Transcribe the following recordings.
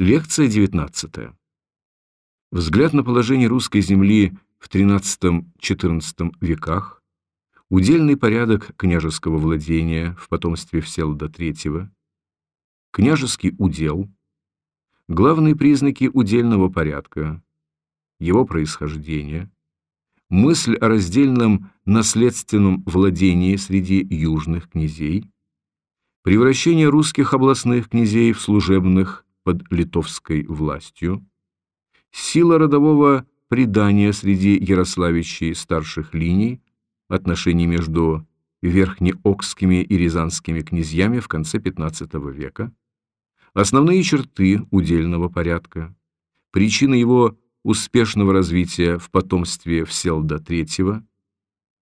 Лекция 19. Взгляд на положение русской земли в XIII-XIV веках, удельный порядок княжеского владения в потомстве Всеволода III, княжеский удел, главные признаки удельного порядка, его происхождение, мысль о раздельном наследственном владении среди южных князей, превращение русских областных князей в служебных под литовской властью, сила родового предания среди ярославичей старших линий, отношения между верхнеокскими и рязанскими князьями в конце XV века, основные черты удельного порядка, причины его успешного развития в потомстве Всеволода III,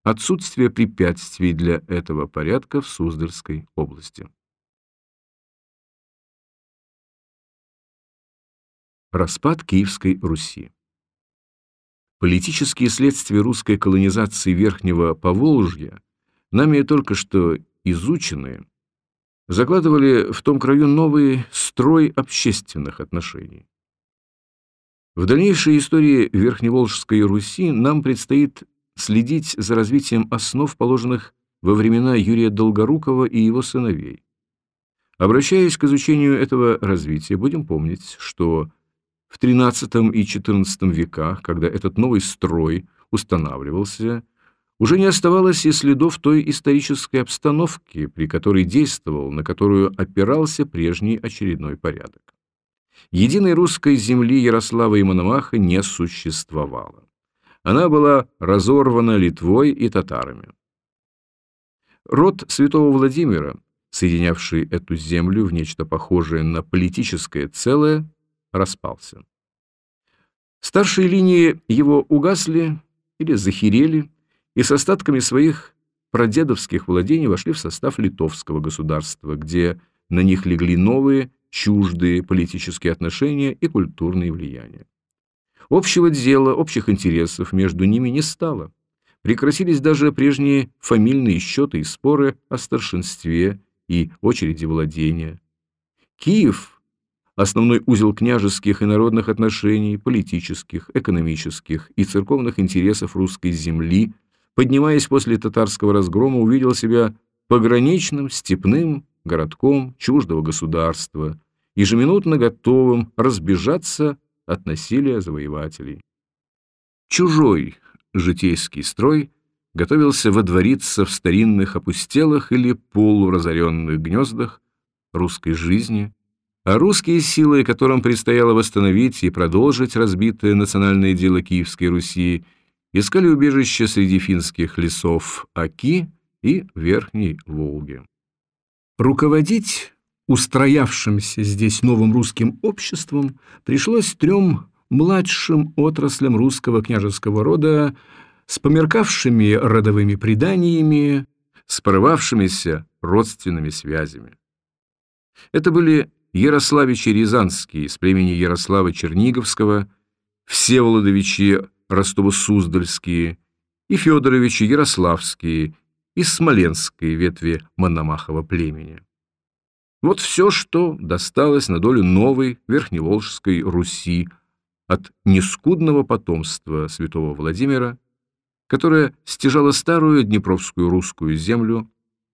отсутствие препятствий для этого порядка в Суздальской области. Распад Киевской Руси Политические следствия русской колонизации Верхнего Поволжья, нами только что изученные, закладывали в том краю новый строй общественных отношений. В дальнейшей истории Верхневолжской Руси нам предстоит следить за развитием основ, положенных во времена Юрия Долгорукова и его сыновей. Обращаясь к изучению этого развития, будем помнить, что в XIII и XIV веках, когда этот новый строй устанавливался, уже не оставалось и следов той исторической обстановки, при которой действовал, на которую опирался прежний очередной порядок. Единой русской земли Ярослава и Мономаха не существовало. Она была разорвана Литвой и татарами. Род святого Владимира, соединявший эту землю в нечто похожее на политическое целое, распался. Старшие линии его угасли или захерели, и с остатками своих прадедовских владений вошли в состав литовского государства, где на них легли новые чуждые политические отношения и культурные влияния. Общего дела, общих интересов между ними не стало. Прекратились даже прежние фамильные счеты и споры о старшинстве и очереди владения. Киев, основной узел княжеских и народных отношений, политических, экономических и церковных интересов русской земли, поднимаясь после татарского разгрома, увидел себя пограничным, степным городком чуждого государства, ежеминутно готовым разбежаться от насилия завоевателей. Чужой житейский строй готовился водвориться в старинных опустелых или полуразоренных гнездах русской жизни, а русские силы, которым предстояло восстановить и продолжить разбитое национальное дело Киевской Руси, искали убежище среди финских лесов Аки и Верхней Волги. Руководить устроявшимся здесь новым русским обществом пришлось трем младшим отраслям русского княжеского рода с померкавшими родовыми преданиями, с порывавшимися родственными связями. Это были Ярославичи Рязанские с племени Ярослава Черниговского, Всеволодовичи Ростово-Суздальские и Федоровичи Ярославские из Смоленской ветви Мономахова племени. Вот все, что досталось на долю новой Верхневолжской Руси от нескудного потомства святого Владимира, которое стяжало старую Днепровскую русскую землю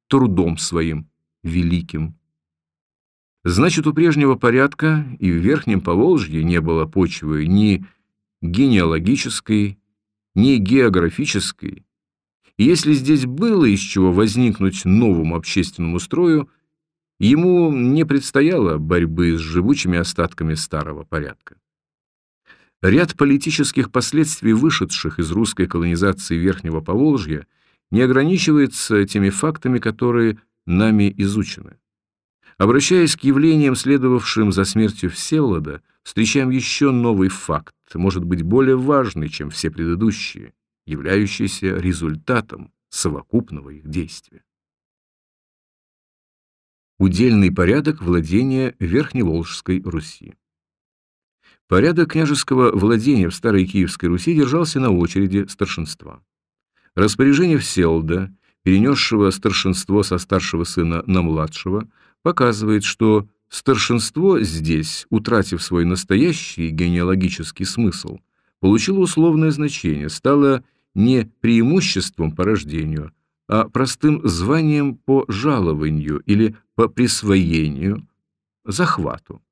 трудом своим великим. Значит, у прежнего порядка и в Верхнем Поволжье не было почвы ни генеалогической, ни географической, и если здесь было из чего возникнуть новому общественному строю, ему не предстояло борьбы с живучими остатками старого порядка. Ряд политических последствий, вышедших из русской колонизации Верхнего Поволжья, не ограничивается теми фактами, которые нами изучены. Обращаясь к явлениям, следовавшим за смертью Всеволода, встречаем еще новый факт, может быть более важный, чем все предыдущие – являющийся результатом совокупного их действия. Удельный порядок владения Верхневолжской Руси Порядок княжеского владения в Старой Киевской Руси держался на очереди старшинства. Распоряжение Всеволода, перенесшего старшинство со старшего сына на младшего, показывает, что старшинство здесь, утратив свой настоящий генеалогический смысл, получило условное значение, стало не преимуществом по рождению, а простым званием по жалованию или по присвоению, захвату.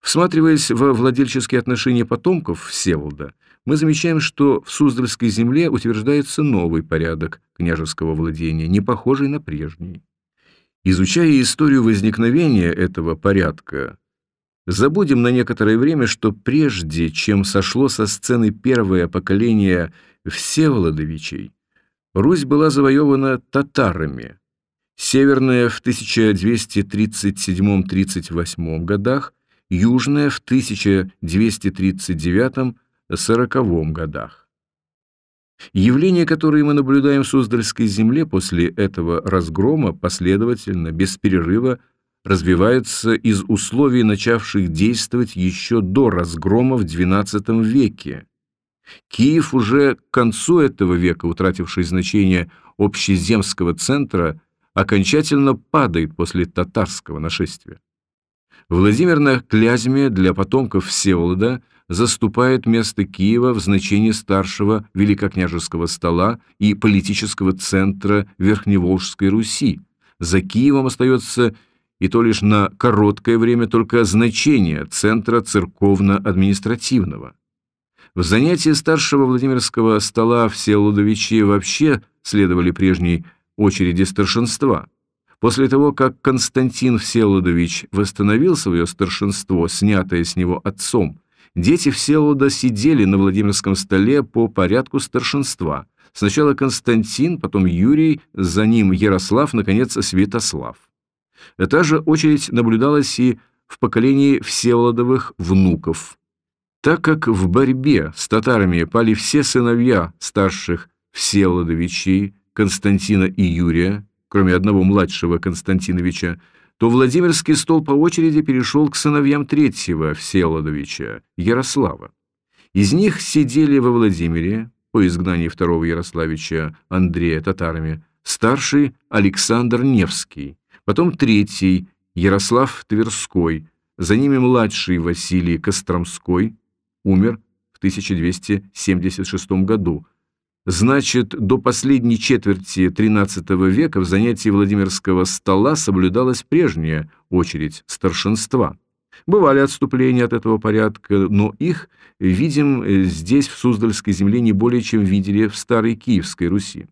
Всматриваясь во владельческие отношения потомков Всеволода, мы замечаем, что в Суздальской земле утверждается новый порядок княжеского владения, не похожий на прежний. Изучая историю возникновения этого порядка, забудем на некоторое время, что прежде чем сошло со сцены первое поколение Всеволодовичей, Русь была завоевана татарами, северная в 1237-38 годах, южная в 1239-40 годах. Явления, которые мы наблюдаем в Суздальской земле после этого разгрома, последовательно, без перерыва, развиваются из условий, начавших действовать еще до разгрома в XII веке. Киев уже к концу этого века, утративший значение общеземского центра, окончательно падает после татарского нашествия. Владимир на Клязьме для потомков Всеволода заступает место Киева в значении старшего великокняжеского стола и политического центра Верхневолжской Руси. За Киевом остается и то лишь на короткое время только значение центра церковно-административного. В занятии старшего Владимирского стола Всеволодовичи вообще следовали прежней очереди старшинства. После того, как Константин Всеволодович восстановил свое старшинство, снятое с него отцом, Дети Всеволода сидели на Владимирском столе по порядку старшинства. Сначала Константин, потом Юрий, за ним Ярослав, наконец, Святослав. Та же очередь наблюдалась и в поколении Всеволодовых внуков. Так как в борьбе с татарами пали все сыновья старших Всеволодовичей, Константина и Юрия, кроме одного младшего Константиновича, то Владимирский стол по очереди перешел к сыновьям третьего Всеволодовича, Ярослава. Из них сидели во Владимире, по изгнании второго Ярославича Андрея татарами, старший Александр Невский, потом третий Ярослав Тверской, за ними младший Василий Костромской, умер в 1276 году, Значит, до последней четверти XIII века в занятии Владимирского стола соблюдалась прежняя очередь старшинства. Бывали отступления от этого порядка, но их видим здесь, в Суздальской земле, не более чем видели в Старой Киевской Руси.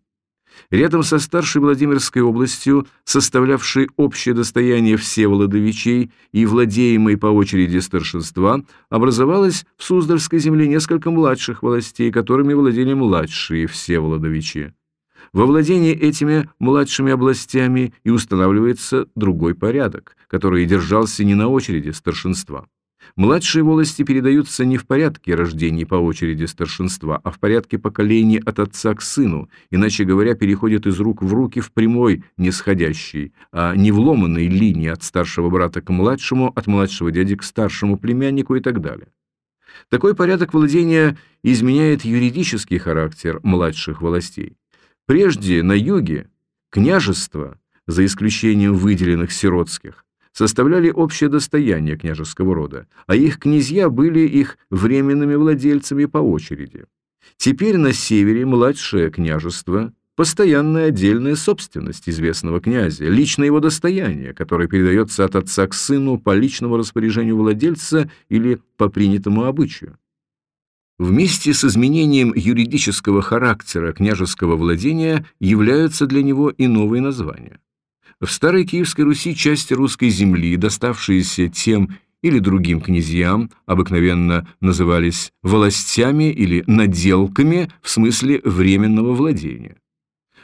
Рядом со старшей Владимирской областью, составлявшей общее достояние Всеволодовичей и владеемой по очереди старшинства, образовалось в Суздальской земле несколько младших властей, которыми владели младшие Всеволодовичи. Во владении этими младшими областями и устанавливается другой порядок, который держался не на очереди старшинства. Младшие волости передаются не в порядке рождения по очереди старшинства, а в порядке поколений от отца к сыну, иначе говоря, переходят из рук в руки в прямой, нисходящей, а не в ломанной линии от старшего брата к младшему, от младшего дяди к старшему племяннику и так далее. Такой порядок владения изменяет юридический характер младших властей. Прежде на юге княжество, за исключением выделенных сиротских, составляли общее достояние княжеского рода, а их князья были их временными владельцами по очереди. Теперь на севере младшее княжество – постоянная отдельная собственность известного князя, личное его достояние, которое передается от отца к сыну по личному распоряжению владельца или по принятому обычаю. Вместе с изменением юридического характера княжеского владения являются для него и новые названия. В Старой Киевской Руси части русской земли, доставшиеся тем или другим князьям, обыкновенно назывались властями или наделками в смысле временного владения.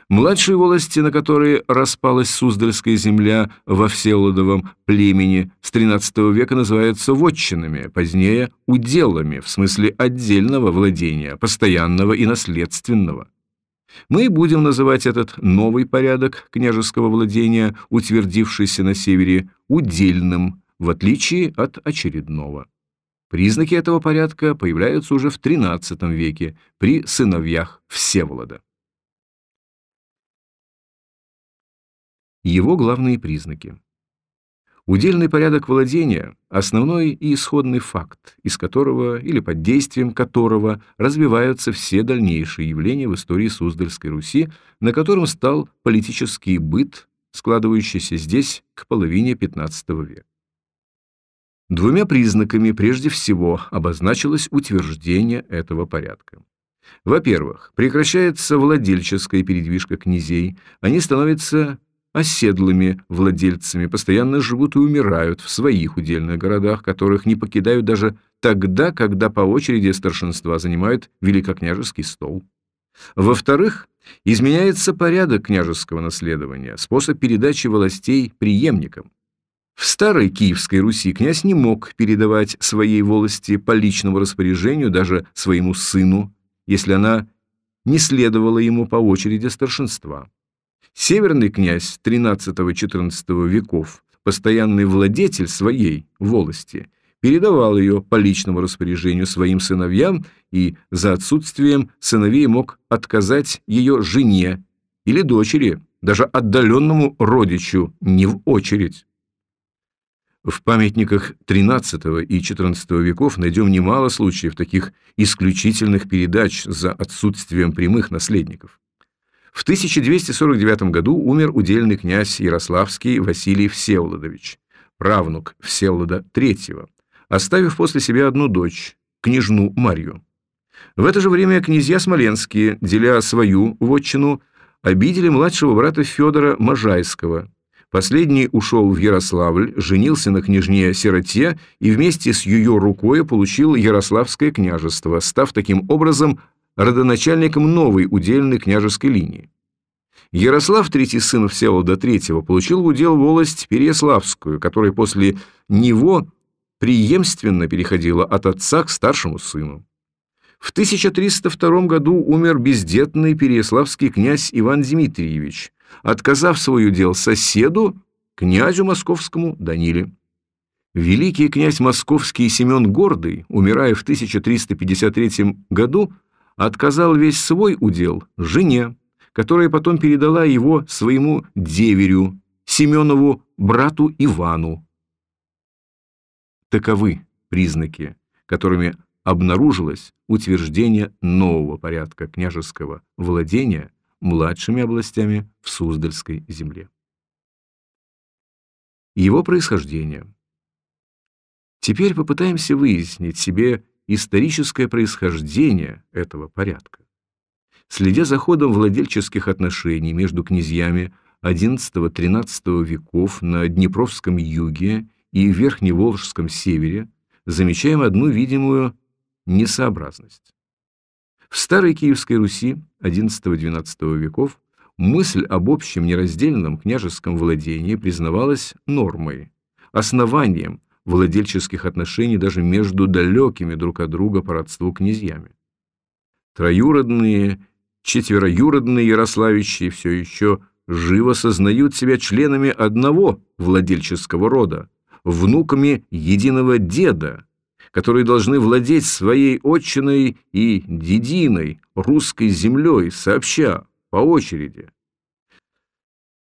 Младшие волости, на которые распалась Суздальская земля во Всеволодовом племени, с XIII века называются вотчинами, позднее – уделами, в смысле отдельного владения, постоянного и наследственного. Мы будем называть этот новый порядок княжеского владения, утвердившийся на севере, удельным, в отличие от очередного. Признаки этого порядка появляются уже в XIII веке при сыновьях Всеволода. Его главные признаки. Удельный порядок владения – основной и исходный факт, из которого или под действием которого развиваются все дальнейшие явления в истории Суздальской Руси, на котором стал политический быт, складывающийся здесь к половине XV века. Двумя признаками прежде всего обозначилось утверждение этого порядка. Во-первых, прекращается владельческая передвижка князей, они становятся оседлыми владельцами, постоянно живут и умирают в своих удельных городах, которых не покидают даже тогда, когда по очереди старшинства занимают великокняжеский стол. Во-вторых, изменяется порядок княжеского наследования, способ передачи властей преемникам. В старой Киевской Руси князь не мог передавать своей волости по личному распоряжению даже своему сыну, если она не следовала ему по очереди старшинства. Северный князь XIII-XIV веков, постоянный владетель своей волости, передавал ее по личному распоряжению своим сыновьям и за отсутствием сыновей мог отказать ее жене или дочери, даже отдаленному родичу, не в очередь. В памятниках XIII и XIV веков найдем немало случаев таких исключительных передач за отсутствием прямых наследников. В 1249 году умер удельный князь Ярославский Василий Всеволодович, правнук Всеволода III, оставив после себя одну дочь, княжну Марью. В это же время князья Смоленские, деля свою вотчину, обидели младшего брата Федора Можайского. Последний ушел в Ярославль, женился на княжне Сироте и вместе с ее рукой получил Ярославское княжество, став таким образом родоначальником новой удельной княжеской линии. Ярослав, третий сын Всеволода III, получил в удел волость Переяславскую, которая после него преемственно переходила от отца к старшему сыну. В 1302 году умер бездетный переяславский князь Иван Дмитриевич, отказав свой удел соседу, князю московскому Даниле. Великий князь московский Семен Гордый, умирая в 1353 году, отказал весь свой удел жене, которая потом передала его своему деверю, Семенову брату Ивану. Таковы признаки, которыми обнаружилось утверждение нового порядка княжеского владения младшими областями в Суздальской земле. Его происхождение. Теперь попытаемся выяснить себе историческое происхождение этого порядка. Следя за ходом владельческих отношений между князьями XI-XIII веков на Днепровском юге и Верхневолжском севере, замечаем одну видимую несообразность. В старой Киевской Руси XI-XII веков мысль об общем нераздельном княжеском владении признавалась нормой, основанием, владельческих отношений даже между далекими друг от друга по родству князьями. Троюродные, четвероюродные Ярославичи все еще живо сознают себя членами одного владельческого рода, внуками единого деда, которые должны владеть своей отчиной и дединой, русской землей, сообща, по очереди.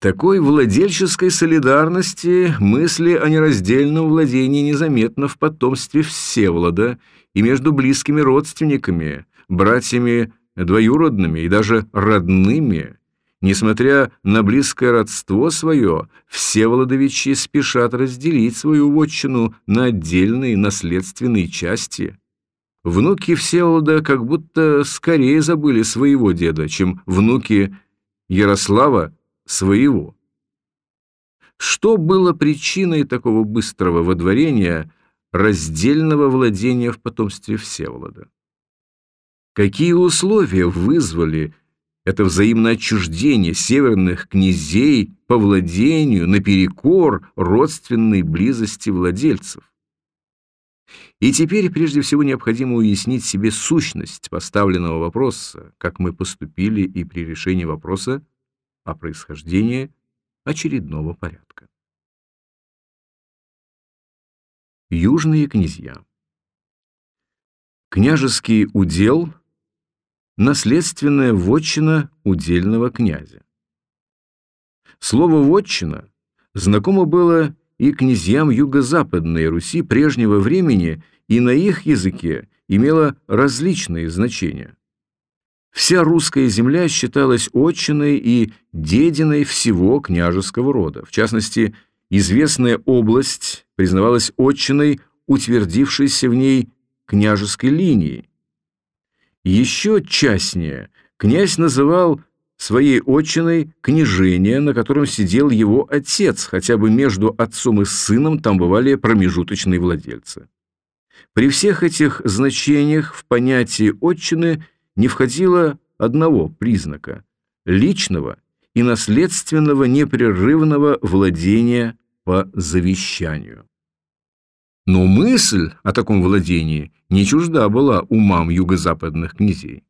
Такой владельческой солидарности мысли о нераздельном владении незаметно в потомстве Всеволода и между близкими родственниками, братьями двоюродными и даже родными. Несмотря на близкое родство свое, Всеволодовичи спешат разделить свою вотчину на отдельные наследственные части. Внуки Всеволода как будто скорее забыли своего деда, чем внуки Ярослава своего. Что было причиной такого быстрого водворения раздельного владения в потомстве Всеволода? Какие условия вызвали это взаимное отчуждение северных князей по владению наперекор родственной близости владельцев? И теперь прежде всего необходимо уяснить себе сущность поставленного вопроса, как мы поступили и при решении вопроса о происхождении очередного порядка. Южные князья Княжеский удел – наследственная вотчина удельного князя. Слово «вотчина» знакомо было и князьям юго-западной Руси прежнего времени и на их языке имело различные значения. Вся русская земля считалась отчиной и дединой всего княжеского рода. В частности, известная область признавалась отчиной, утвердившейся в ней княжеской линии. Еще частнее князь называл своей отчиной княжение, на котором сидел его отец, хотя бы между отцом и сыном там бывали промежуточные владельцы. При всех этих значениях в понятие отчины не входило одного признака – личного и наследственного непрерывного владения по завещанию. Но мысль о таком владении не чужда была умам юго-западных князей.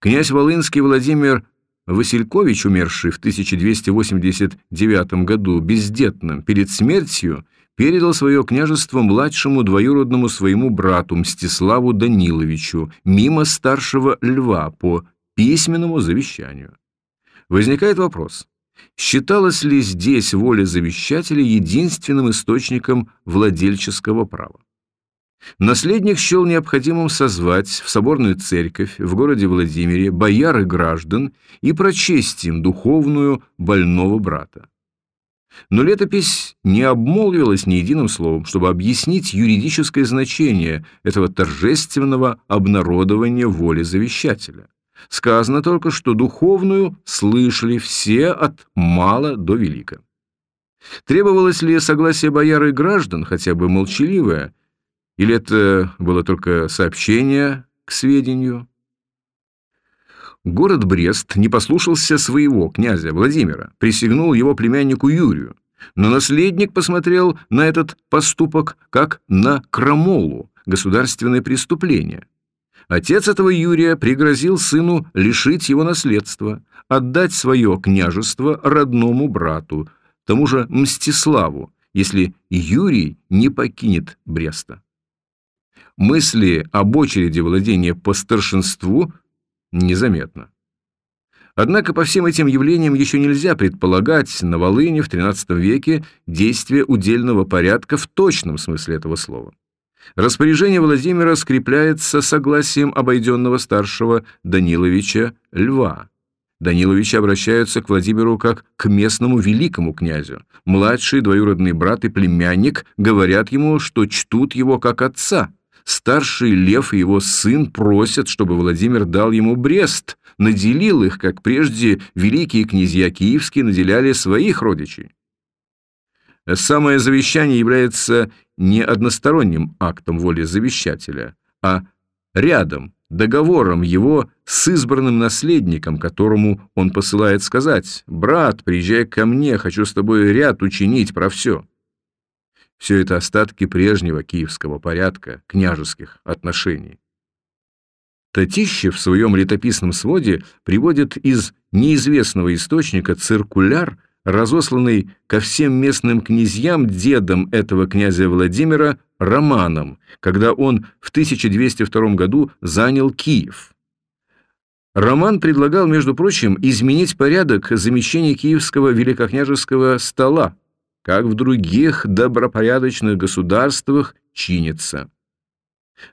Князь Волынский Владимир Василькович, умерший в 1289 году бездетным перед смертью, передал свое княжество младшему двоюродному своему брату Мстиславу Даниловичу мимо старшего льва по письменному завещанию. Возникает вопрос, считалась ли здесь воля завещателя единственным источником владельческого права? Наследник счел необходимым созвать в соборную церковь в городе Владимире бояр и граждан и прочесть им духовную больного брата. Но летопись не обмолвилась ни единым словом, чтобы объяснить юридическое значение этого торжественного обнародования воли завещателя. Сказано только, что духовную слышали все от мала до велика. Требовалось ли согласие бояр и граждан, хотя бы молчаливое, или это было только сообщение к сведению? Город Брест не послушался своего князя Владимира, присягнул его племяннику Юрию, но наследник посмотрел на этот поступок как на крамолу, государственное преступление. Отец этого Юрия пригрозил сыну лишить его наследства, отдать свое княжество родному брату, тому же Мстиславу, если Юрий не покинет Бреста мысли об очереди владения по старшинству незаметно. Однако по всем этим явлениям еще нельзя предполагать на Волыне в XIII веке действие удельного порядка в точном смысле этого слова. Распоряжение Владимира скрепляется согласием обойденного старшего Даниловича Льва. Даниловичи обращаются к Владимиру как к местному великому князю. Младший двоюродный брат и племянник говорят ему, что чтут его как отца – Старший Лев и его сын просят, чтобы Владимир дал ему Брест, наделил их, как прежде великие князья киевские наделяли своих родичей. Самое завещание является не односторонним актом воли завещателя, а рядом, договором его с избранным наследником, которому он посылает сказать «Брат, приезжай ко мне, хочу с тобой ряд учинить про все». Все это остатки прежнего киевского порядка, княжеских отношений. Татищев в своем летописном своде приводит из неизвестного источника циркуляр, разосланный ко всем местным князьям дедом этого князя Владимира Романом, когда он в 1202 году занял Киев. Роман предлагал, между прочим, изменить порядок замещения киевского великокняжеского стола, как в других добропорядочных государствах чинится.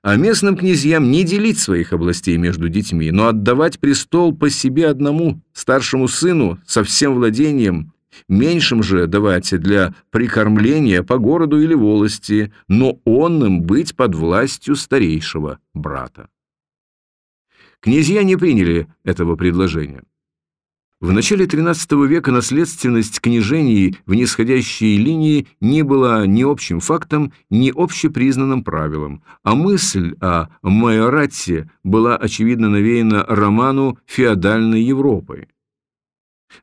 А местным князьям не делить своих областей между детьми, но отдавать престол по себе одному, старшему сыну, со всем владением, меньшим же давать для прикормления по городу или волости, но онным быть под властью старейшего брата. Князья не приняли этого предложения. В начале XIII века наследственность княжений в нисходящей линии не была ни общим фактом, ни общепризнанным правилом, а мысль о майорате была очевидно навеяна роману феодальной Европы.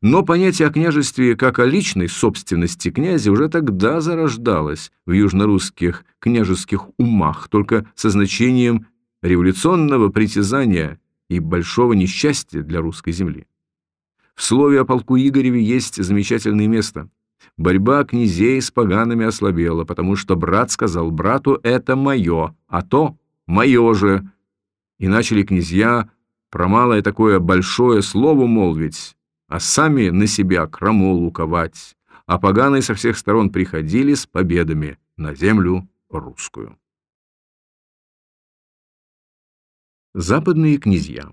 Но понятие о княжестве как о личной собственности князя уже тогда зарождалось в южнорусских княжеских умах, только со значением революционного притязания и большого несчастья для русской земли. В слове о полку Игореве есть замечательное место. Борьба князей с погаными ослабела, потому что брат сказал брату «это мое», а то «мое же». И начали князья про малое такое большое слово молвить, а сами на себя крамолу ковать, а поганые со всех сторон приходили с победами на землю русскую. Западные князья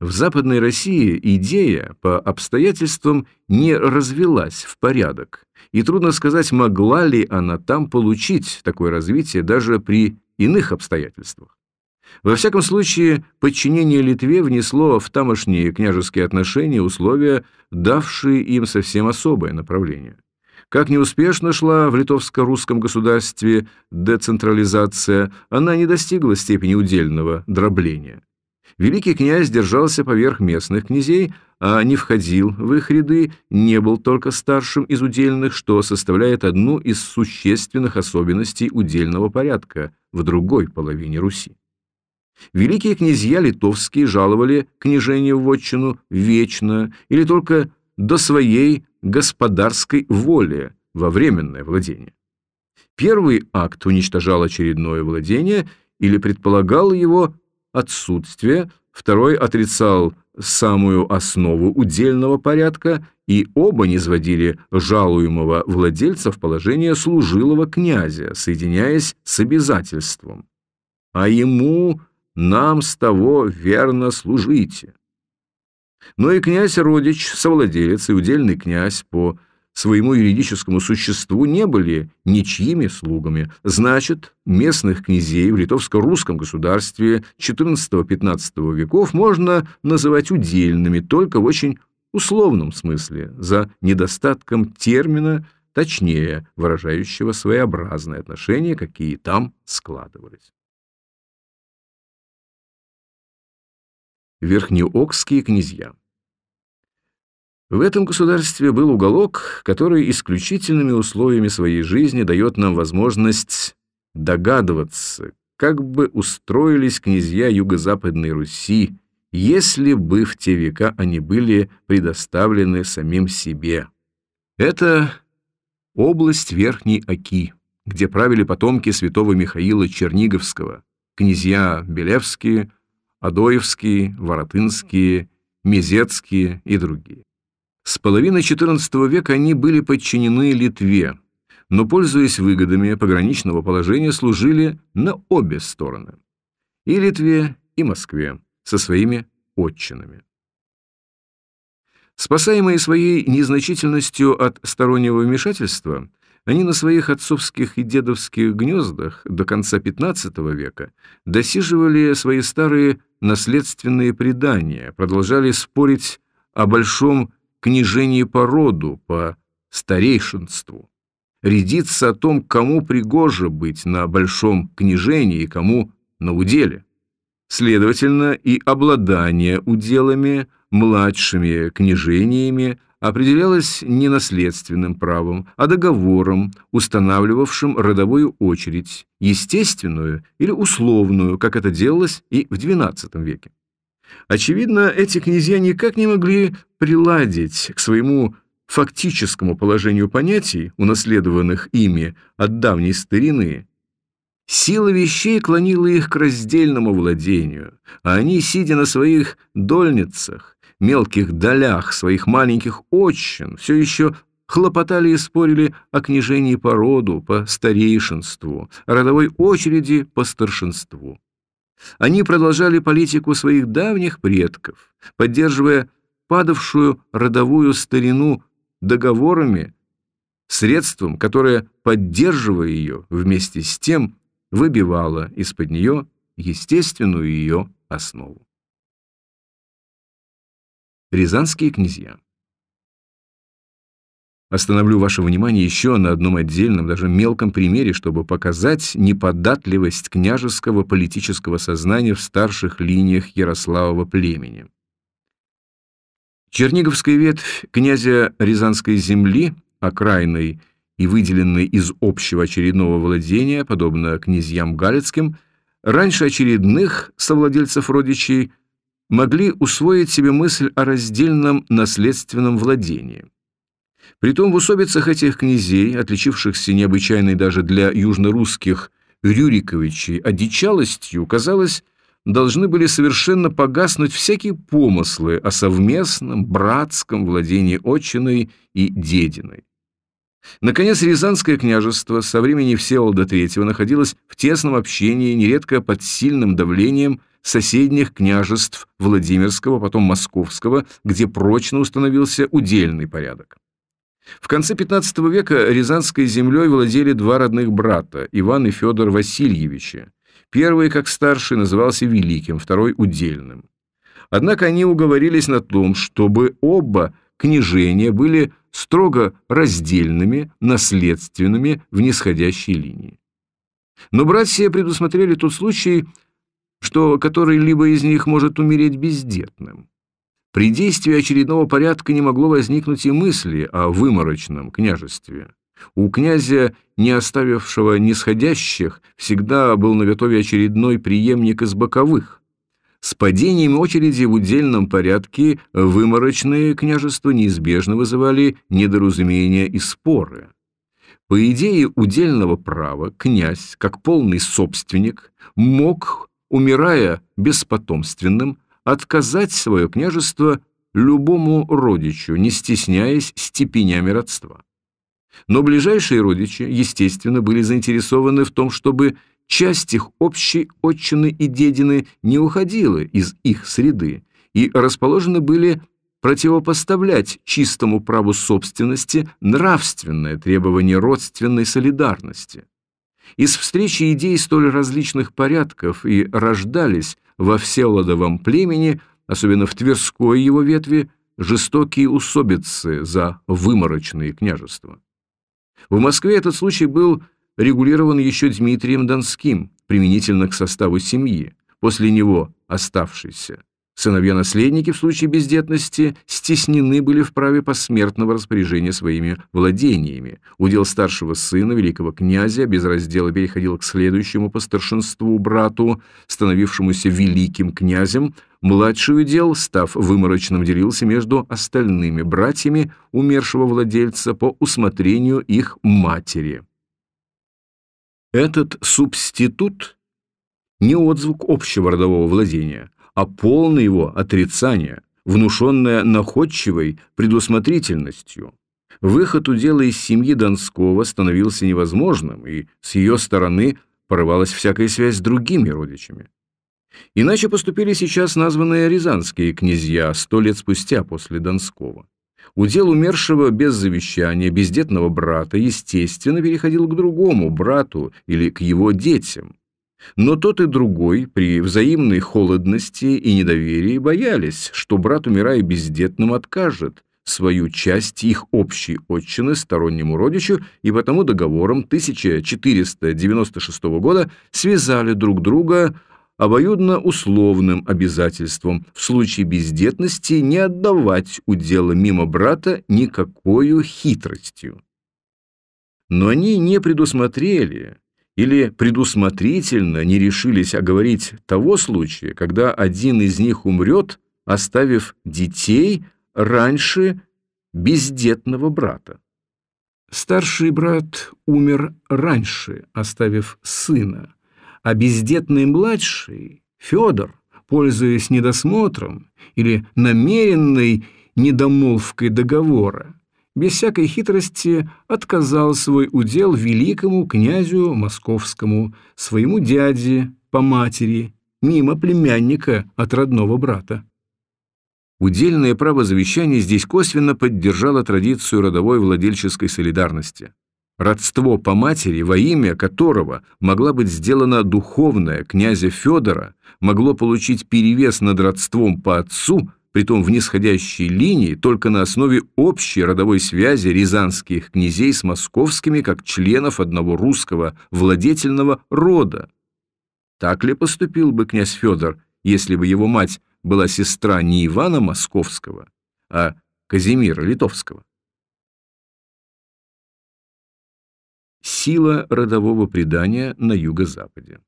В Западной России идея по обстоятельствам не развелась в порядок, и трудно сказать, могла ли она там получить такое развитие даже при иных обстоятельствах. Во всяком случае, подчинение Литве внесло в тамошние княжеские отношения условия, давшие им совсем особое направление. Как неуспешно шла в литовско-русском государстве децентрализация, она не достигла степени удельного дробления. Великий князь держался поверх местных князей, а не входил в их ряды, не был только старшим из удельных, что составляет одну из существенных особенностей удельного порядка в другой половине Руси. Великие князья литовские жаловали княжение в вотчину вечно или только до своей господарской воли во временное владение. Первый акт уничтожал очередное владение или предполагал его отсутствие, второй отрицал самую основу удельного порядка, и оба низводили жалуемого владельца в положение служилого князя, соединяясь с обязательством. А ему нам с того верно служите. Но и князь-родич, совладелец и удельный князь по своему юридическому существу не были ничьими слугами. Значит, местных князей в литовско-русском государстве XIV-XV веков можно называть удельными только в очень условном смысле, за недостатком термина, точнее выражающего своеобразные отношения, какие там складывались. Верхнеокские князья. В этом государстве был уголок, который исключительными условиями своей жизни дает нам возможность догадываться, как бы устроились князья Юго-Западной Руси, если бы в те века они были предоставлены самим себе. Это область Верхней Оки, где правили потомки святого Михаила Черниговского, князья Белевские, Адоевские, Воротынские, Мезецкие и другие. С половины XIV века они были подчинены Литве, но, пользуясь выгодами пограничного положения, служили на обе стороны – и Литве, и Москве со своими отчинами. Спасаемые своей незначительностью от стороннего вмешательства, они на своих отцовских и дедовских гнездах до конца XV века досиживали свои старые наследственные предания, продолжали спорить о большом княжении по роду, по старейшинству, рядиться о том, кому пригоже быть на большом княжении и кому на уделе. Следовательно, и обладание уделами, младшими княжениями определялось не наследственным правом, а договором, устанавливавшим родовую очередь, естественную или условную, как это делалось и в XII веке. Очевидно, эти князья никак не могли приладить к своему фактическому положению понятий, унаследованных ими от давней старины. Сила вещей клонила их к раздельному владению, а они, сидя на своих дольницах, мелких долях своих маленьких отчин все еще хлопотали и спорили о княжении по роду, по старейшинству, родовой очереди по старшинству. Они продолжали политику своих давних предков, поддерживая падавшую родовую старину договорами, средством, которое, поддерживая ее вместе с тем, выбивало из-под нее естественную ее основу. Рязанские князья. Остановлю ваше внимание еще на одном отдельном, даже мелком примере, чтобы показать неподатливость княжеского политического сознания в старших линиях Ярославова племени. Черниговская ветвь князя Рязанской земли, окраинной и выделенной из общего очередного владения, подобно князьям Галицким, раньше очередных совладельцев родичей могли усвоить себе мысль о раздельном наследственном владении. Притом в усобицах этих князей, отличившихся необычайной даже для южнорусских Рюриковичей одичалостью, казалось, должны были совершенно погаснуть всякие помыслы о совместном братском владении отчиной и дединой. Наконец, Рязанское княжество со времени Всеволода III находилось в тесном общении, нередко под сильным давлением соседних княжеств Владимирского, потом Московского, где прочно установился удельный порядок. В конце XV века Рязанской землей владели два родных брата, Иван и Федор Васильевичи. Первый, как старший, назывался Великим, второй – Удельным. Однако они уговорились на том, чтобы оба княжения были строго раздельными, наследственными в нисходящей линии. Но братья предусмотрели тот случай, что который-либо из них может умереть бездетным. При действии очередного порядка не могло возникнуть и мысли о выморочном княжестве. У князя, не оставившего нисходящих, всегда был наготове очередной преемник из боковых. С падением очереди в удельном порядке выморочные княжества неизбежно вызывали недоразумения и споры. По идее удельного права, князь, как полный собственник, мог, умирая беспотомственным, отказать свое княжество любому родичу, не стесняясь степенями родства. Но ближайшие родичи, естественно, были заинтересованы в том, чтобы часть их общей отчины и дедины не уходила из их среды и расположены были противопоставлять чистому праву собственности нравственное требование родственной солидарности. Из встречи идей столь различных порядков и рождались во Всеволодовом племени, особенно в Тверской его ветви, жестокие усобицы за выморочные княжества. В Москве этот случай был регулирован еще Дмитрием Донским, применительно к составу семьи, после него оставшийся. Сыновья-наследники в случае бездетности стеснены были в праве посмертного распоряжения своими владениями. Удел старшего сына, великого князя, без раздела переходил к следующему по старшинству брату, становившемуся великим князем. Младший удел, став выморочным, делился между остальными братьями умершего владельца по усмотрению их матери. Этот субститут не отзвук общего родового владения – а полное его отрицание, внушенное находчивой предусмотрительностью. Выход у дела из семьи Донского становился невозможным, и с ее стороны порывалась всякая связь с другими родичами. Иначе поступили сейчас названные рязанские князья сто лет спустя после Донского. Удел умершего без завещания, бездетного брата, естественно, переходил к другому брату или к его детям. Но тот и другой при взаимной холодности и недоверии боялись, что брат, умирая бездетным, откажет свою часть их общей отчины стороннему родичу, и потому договором 1496 года связали друг друга обоюдно условным обязательством в случае бездетности не отдавать удела мимо брата никакой хитростью. Но они не предусмотрели, или предусмотрительно не решились оговорить того случая, когда один из них умрет, оставив детей раньше бездетного брата. Старший брат умер раньше, оставив сына, а бездетный младший, Федор, пользуясь недосмотром или намеренной недомолвкой договора, без всякой хитрости отказал свой удел великому князю московскому, своему дяде по матери, мимо племянника от родного брата. Удельное право завещания здесь косвенно поддержало традицию родовой владельческой солидарности. Родство по матери, во имя которого могла быть сделана духовная князя Федора, могло получить перевес над родством по отцу – притом в нисходящей линии, только на основе общей родовой связи рязанских князей с московскими как членов одного русского владетельного рода. Так ли поступил бы князь Федор, если бы его мать была сестра не Ивана Московского, а Казимира Литовского? Сила родового предания на юго-западе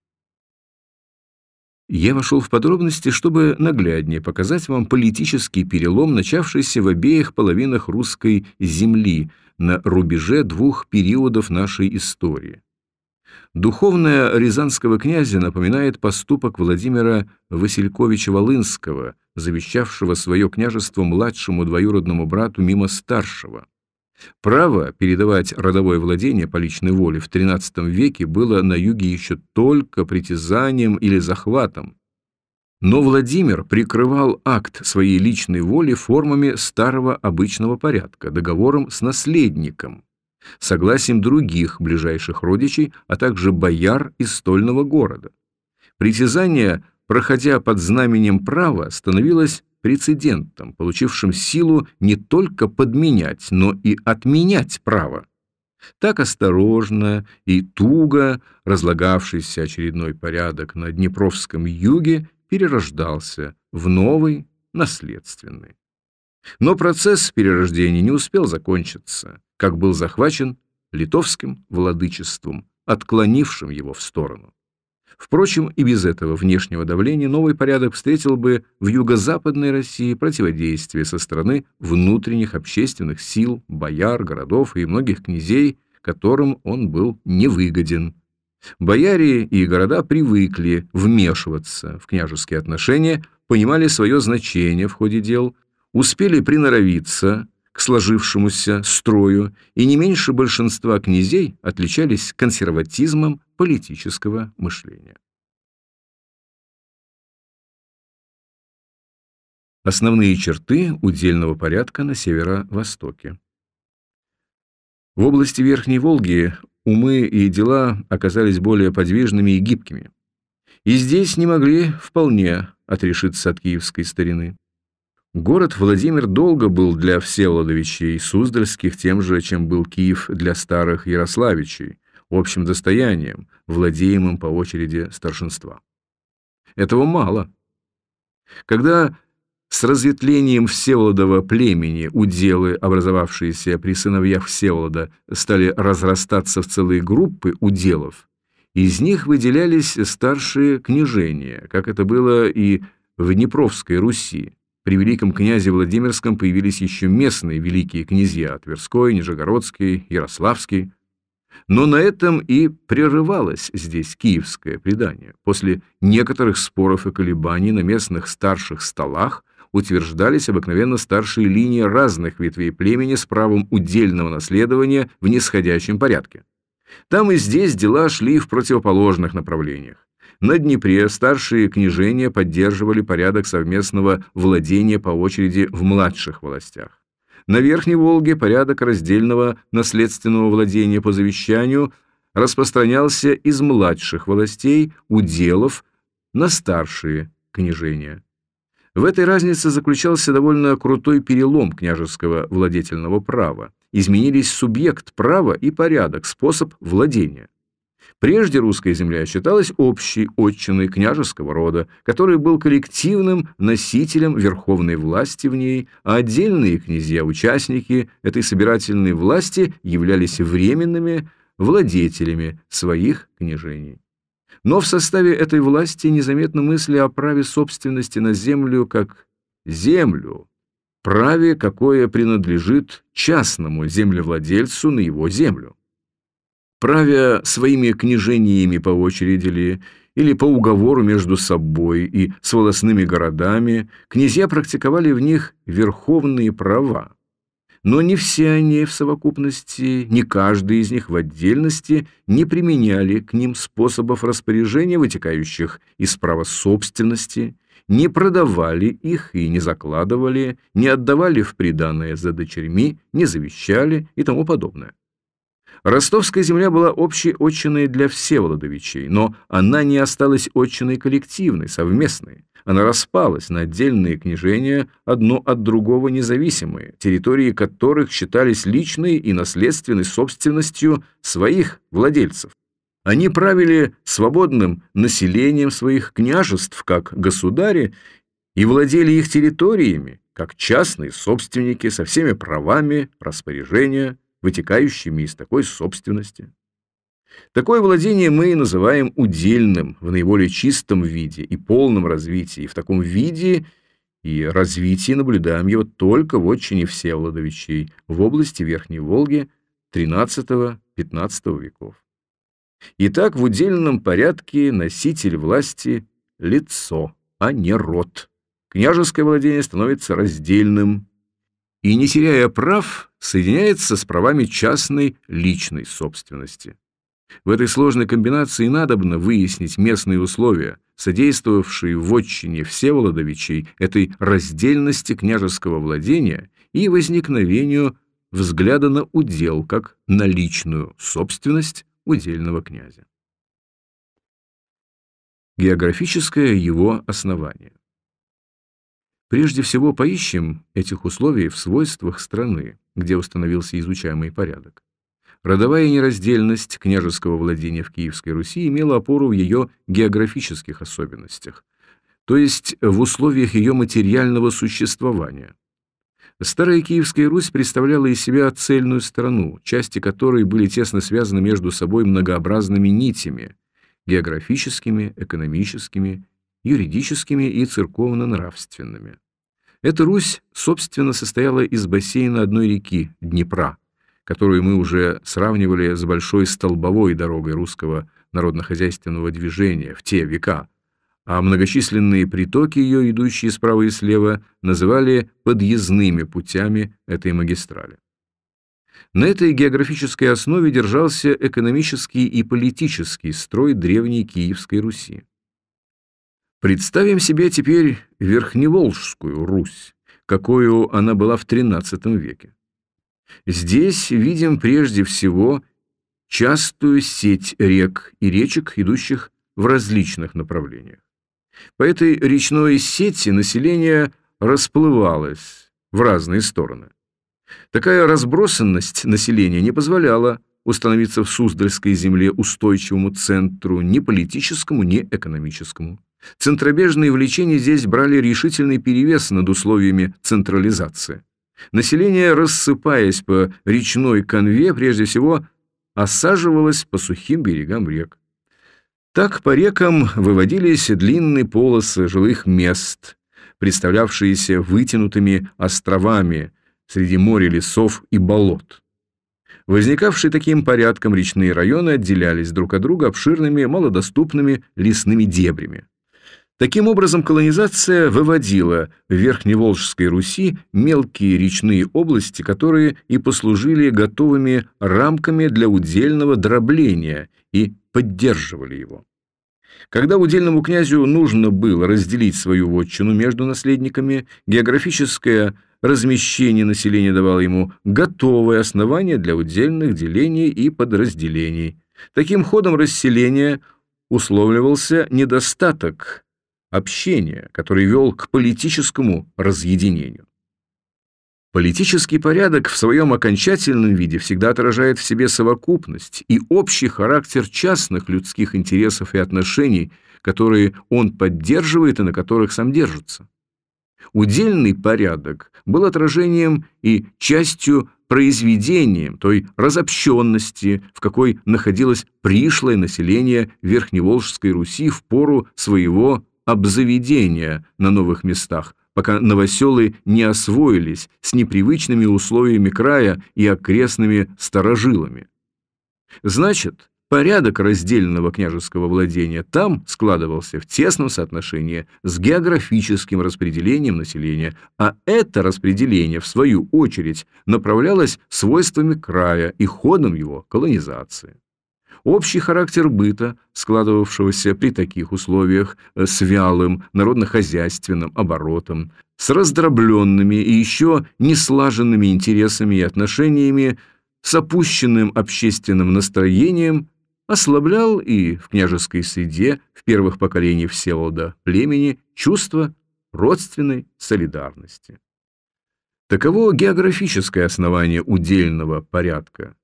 я вошел в подробности, чтобы нагляднее показать вам политический перелом, начавшийся в обеих половинах русской земли на рубеже двух периодов нашей истории. Духовная рязанского князя напоминает поступок Владимира Васильковича Волынского, завещавшего свое княжество младшему двоюродному брату мимо старшего. Право передавать родовое владение по личной воле в XIII веке было на юге еще только притязанием или захватом. Но Владимир прикрывал акт своей личной воли формами старого обычного порядка, договором с наследником, согласием других ближайших родичей, а также бояр из стольного города. Притязание, проходя под знаменем права, становилось прецедентом, получившим силу не только подменять, но и отменять право. Так осторожно и туго разлагавшийся очередной порядок на Днепровском юге перерождался в новый, наследственный. Но процесс перерождения не успел закончиться, как был захвачен литовским владычеством, отклонившим его в сторону. Впрочем, и без этого внешнего давления новый порядок встретил бы в юго-западной России противодействие со стороны внутренних общественных сил, бояр, городов и многих князей, которым он был невыгоден. Бояре и города привыкли вмешиваться в княжеские отношения, понимали свое значение в ходе дел, успели приноровиться к сложившемуся строю, и не меньше большинства князей отличались консерватизмом политического мышления. Основные черты удельного порядка на северо-востоке. В области Верхней Волги умы и дела оказались более подвижными и гибкими. И здесь не могли вполне отрешиться от киевской старины. Город Владимир долго был для Всеволодовичей Суздальских тем же, чем был Киев для старых Ярославичей, общим достоянием, владеемым по очереди старшинства. Этого мало. Когда с разветвлением Всеволодова племени уделы, образовавшиеся при сыновьях Всеволода, стали разрастаться в целые группы уделов, из них выделялись старшие княжения, как это было и в Днепровской Руси, при великом князе Владимирском появились еще местные великие князья – Тверской, Нижегородский, Ярославский. Но на этом и прерывалось здесь киевское предание. После некоторых споров и колебаний на местных старших столах утверждались обыкновенно старшие линии разных ветвей племени с правом удельного наследования в нисходящем порядке. Там и здесь дела шли в противоположных направлениях. На Днепре старшие княжения поддерживали порядок совместного владения по очереди в младших властях. На Верхней Волге порядок раздельного наследственного владения по завещанию распространялся из младших властей, уделов, на старшие княжения. В этой разнице заключался довольно крутой перелом княжеского владетельного права. Изменились субъект права и порядок, способ владения. Прежде русская земля считалась общей отчиной княжеского рода, который был коллективным носителем верховной власти в ней, а отдельные князья-участники этой собирательной власти являлись временными владетелями своих княжений. Но в составе этой власти незаметно мысли о праве собственности на землю как землю, праве, какое принадлежит частному землевладельцу на его землю правя своими княжениями по очереди ли, или по уговору между собой и с волосными городами, князья практиковали в них верховные права. Но не все они в совокупности, не каждый из них в отдельности не применяли к ним способов распоряжения, вытекающих из права собственности, не продавали их и не закладывали, не отдавали в приданое за дочерьми, не завещали и тому подобное. Ростовская земля была общей отчиной для Всеволодовичей, но она не осталась отчиной коллективной, совместной. Она распалась на отдельные княжения, одно от другого независимые, территории которых считались личной и наследственной собственностью своих владельцев. Они правили свободным населением своих княжеств как государи и владели их территориями как частные собственники со всеми правами распоряжения, вытекающими из такой собственности. Такое владение мы и называем удельным в наиболее чистом виде и полном развитии. В таком виде и развитии наблюдаем его только в отчине Всеволодовичей в области Верхней Волги XIII-XV веков. Итак, в удельном порядке носитель власти – лицо, а не род. Княжеское владение становится раздельным и, не теряя прав, соединяется с правами частной личной собственности. В этой сложной комбинации надобно выяснить местные условия, содействовавшие в отчине Всеволодовичей этой раздельности княжеского владения и возникновению взгляда на удел как на личную собственность удельного князя. Географическое его основание. Прежде всего поищем этих условий в свойствах страны, где установился изучаемый порядок. Родовая нераздельность княжеского владения в Киевской Руси имела опору в ее географических особенностях, то есть в условиях ее материального существования. Старая Киевская Русь представляла из себя цельную страну, части которой были тесно связаны между собой многообразными нитями – географическими, экономическими, юридическими и церковно-нравственными. Эта Русь, собственно, состояла из бассейна одной реки – Днепра, которую мы уже сравнивали с большой столбовой дорогой русского народно-хозяйственного движения в те века, а многочисленные притоки ее, идущие справа и слева, называли подъездными путями этой магистрали. На этой географической основе держался экономический и политический строй древней Киевской Руси. Представим себе теперь Верхневолжскую Русь, какую она была в XIII веке. Здесь видим прежде всего частую сеть рек и речек, идущих в различных направлениях. По этой речной сети население расплывалось в разные стороны. Такая разбросанность населения не позволяла установиться в Суздальской земле устойчивому центру ни политическому, ни экономическому. Центробежные влечения здесь брали решительный перевес над условиями централизации. Население, рассыпаясь по речной конве, прежде всего осаживалось по сухим берегам рек. Так по рекам выводились длинные полосы жилых мест, представлявшиеся вытянутыми островами среди моря лесов и болот. Возникавшие таким порядком речные районы отделялись друг от друга обширными малодоступными лесными дебрями. Таким образом, колонизация выводила в Верхневолжской Руси мелкие речные области, которые и послужили готовыми рамками для удельного дробления и поддерживали его. Когда удельному князю нужно было разделить свою вотчину между наследниками, географическое размещение населения давало ему готовое основание для удельных делений и подразделений. Таким ходом расселения условливался недостаток общения, который вел к политическому разъединению. Политический порядок в своем окончательном виде всегда отражает в себе совокупность и общий характер частных людских интересов и отношений, которые он поддерживает и на которых сам держится. Удельный порядок был отражением и частью произведением той разобщенности, в какой находилось пришлое население Верхневолжской Руси в пору своего обзаведения на новых местах, пока новоселы не освоились с непривычными условиями края и окрестными старожилами. Значит, порядок раздельного княжеского владения там складывался в тесном соотношении с географическим распределением населения, а это распределение, в свою очередь, направлялось свойствами края и ходом его колонизации. Общий характер быта, складывавшегося при таких условиях э, с вялым народно-хозяйственным оборотом, с раздробленными и еще не слаженными интересами и отношениями, с опущенным общественным настроением, ослаблял и в княжеской среде в первых поколениях Всеволода племени чувство родственной солидарности. Таково географическое основание удельного порядка,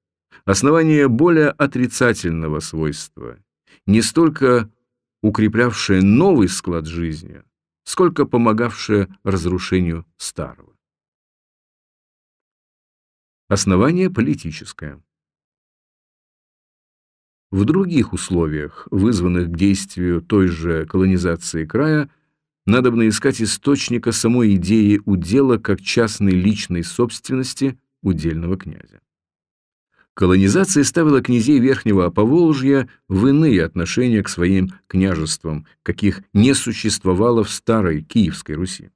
Основание более отрицательного свойства, не столько укреплявшее новый склад жизни, сколько помогавшее разрушению старого. Основание политическое. В других условиях, вызванных к действию той же колонизации края, надо бы искать источника самой идеи удела как частной личной собственности удельного князя. Колонизация ставила князей Верхнего Поволжья в иные отношения к своим княжествам, каких не существовало в старой Киевской Руси.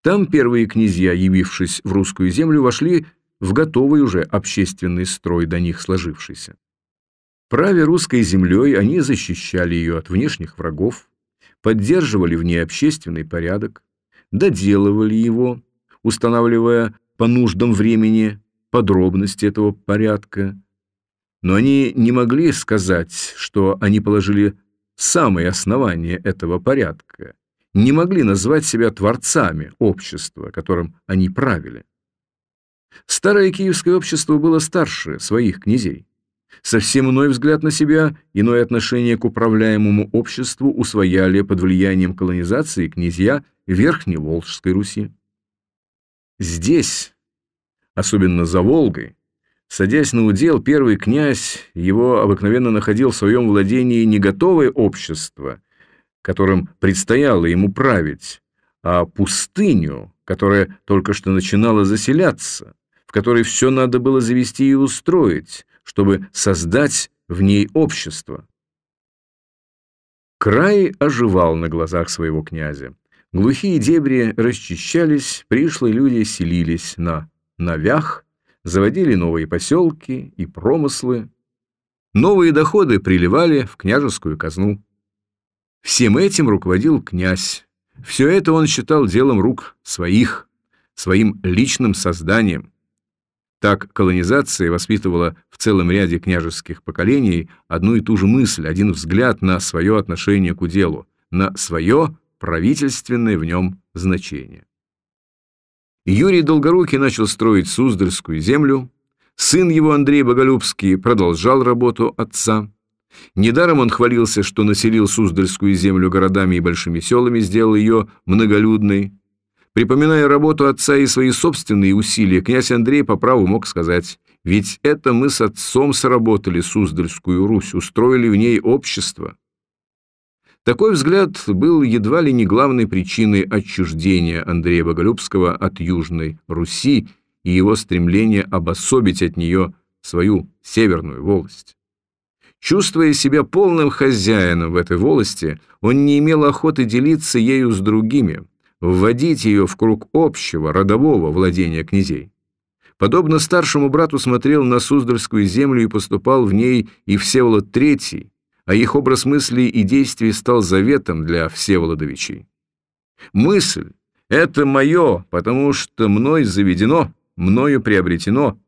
Там первые князья, явившись в русскую землю, вошли в готовый уже общественный строй до них сложившийся. Правя русской землей, они защищали ее от внешних врагов, поддерживали в ней общественный порядок, доделывали его, устанавливая по нуждам времени подробности этого порядка. Но они не могли сказать, что они положили самые основания этого порядка, не могли назвать себя творцами общества, которым они правили. Старое киевское общество было старше своих князей. Совсем иной взгляд на себя, иное отношение к управляемому обществу усвояли под влиянием колонизации князья Верхневолжской Руси. Здесь, особенно за Волгой, садясь на удел, первый князь его обыкновенно находил в своем владении не готовое общество, которым предстояло ему править, а пустыню, которая только что начинала заселяться, в которой все надо было завести и устроить, чтобы создать в ней общество. Край оживал на глазах своего князя. Глухие дебри расчищались, пришлые люди селились на навях, заводили новые поселки и промыслы. Новые доходы приливали в княжескую казну. Всем этим руководил князь. Все это он считал делом рук своих, своим личным созданием. Так колонизация воспитывала в целом ряде княжеских поколений одну и ту же мысль, один взгляд на свое отношение к уделу, на свое правительственное в нем значение. Юрий Долгорукий начал строить Суздальскую землю, сын его Андрей Боголюбский продолжал работу отца. Недаром он хвалился, что населил Суздальскую землю городами и большими селами, сделал ее многолюдной, Припоминая работу отца и свои собственные усилия, князь Андрей по праву мог сказать, «Ведь это мы с отцом сработали Суздальскую Русь, устроили в ней общество». Такой взгляд был едва ли не главной причиной отчуждения Андрея Боголюбского от Южной Руси и его стремления обособить от нее свою северную волость. Чувствуя себя полным хозяином в этой волости, он не имел охоты делиться ею с другими, вводить ее в круг общего, родового владения князей. Подобно старшему брату смотрел на Суздальскую землю и поступал в ней и Всеволод III, а их образ мыслей и действий стал заветом для Всеволодовичей. Мысль — это мое, потому что мной заведено, мною приобретено.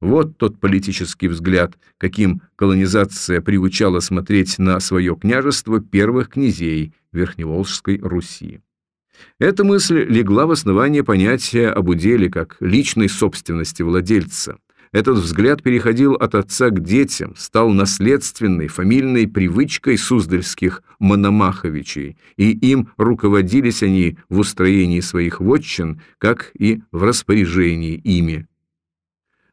Вот тот политический взгляд, каким колонизация приучала смотреть на свое княжество первых князей Верхневолжской Руси. Эта мысль легла в основание понятия об уделе как личной собственности владельца. Этот взгляд переходил от отца к детям, стал наследственной фамильной привычкой суздальских Мономаховичей, и им руководились они в устроении своих вотчин, как и в распоряжении ими.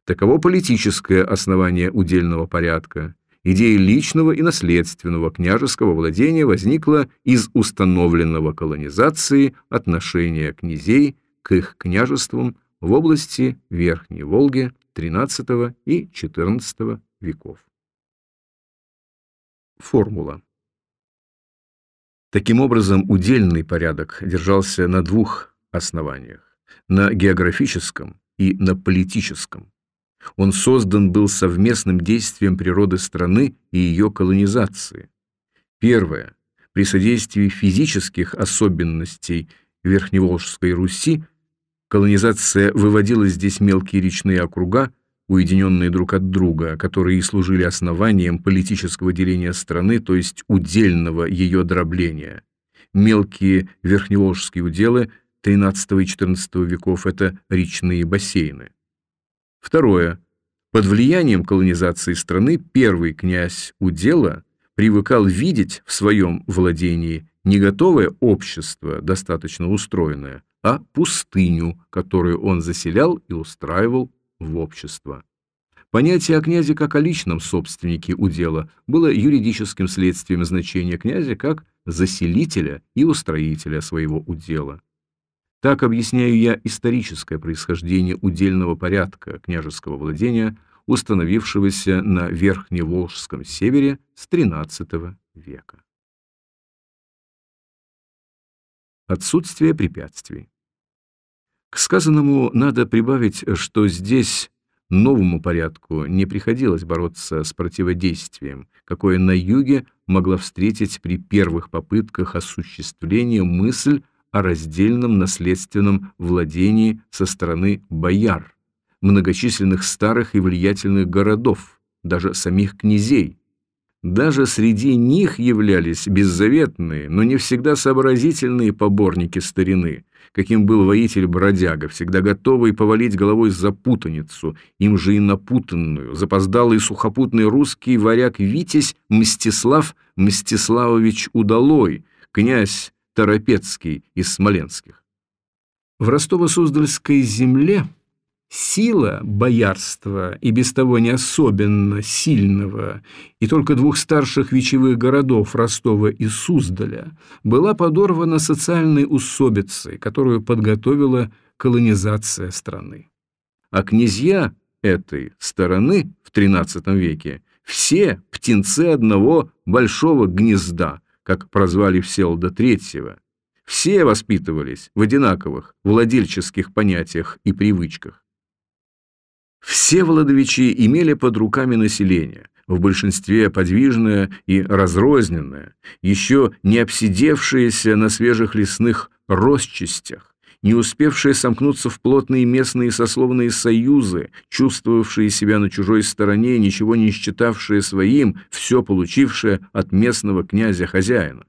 Таково политическое основание удельного порядка. Идея личного и наследственного княжеского владения возникла из установленного колонизации отношения князей к их княжествам в области Верхней Волги XIII и XIV веков. Формула. Таким образом, удельный порядок держался на двух основаниях – на географическом и на политическом. Он создан был совместным действием природы страны и ее колонизации. Первое. При содействии физических особенностей Верхневолжской Руси колонизация выводила здесь мелкие речные округа, уединенные друг от друга, которые и служили основанием политического деления страны, то есть удельного ее дробления. Мелкие верхневолжские уделы XIII и XIV веков – это речные бассейны. Второе. Под влиянием колонизации страны первый князь удела привыкал видеть в своем владении не готовое общество, достаточно устроенное, а пустыню, которую он заселял и устраивал в общество. Понятие о князе как о личном собственнике удела было юридическим следствием значения князя как заселителя и устроителя своего удела. Так объясняю я историческое происхождение удельного порядка княжеского владения установившегося на Верхневолжском севере с XIII века. Отсутствие препятствий. К сказанному надо прибавить, что здесь новому порядку не приходилось бороться с противодействием, какое на юге могла встретить при первых попытках осуществления мысль о раздельном наследственном владении со стороны бояр, многочисленных старых и влиятельных городов, даже самих князей, даже среди них являлись беззаветные, но не всегда сообразительные поборники старины, каким был воитель-бродяга, всегда готовый повалить головой запутаницу, им же и напутанную, запоздалый сухопутный русский варяг Витязь Мстислав Мстиславович Удалой, князь Торопецкий из Смоленских. В Ростово-Суздальской земле Сила боярства, и без того не особенно сильного, и только двух старших вечевых городов Ростова и Суздаля, была подорвана социальной усобицей, которую подготовила колонизация страны. А князья этой стороны в XIII веке все птенцы одного большого гнезда, как прозвали Всеволода III, все воспитывались в одинаковых владельческих понятиях и привычках. Все Володовичи имели под руками население, в большинстве подвижное и разрозненное, еще не обсидевшееся на свежих лесных росчастях, не успевшие сомкнуться в плотные местные сословные союзы, чувствовавшие себя на чужой стороне, ничего не считавшие своим, все получившее от местного князя-хозяина.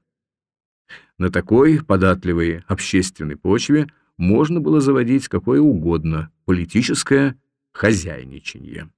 На такой податливой общественной почве можно было заводить какое угодно политическое хозяйничанье.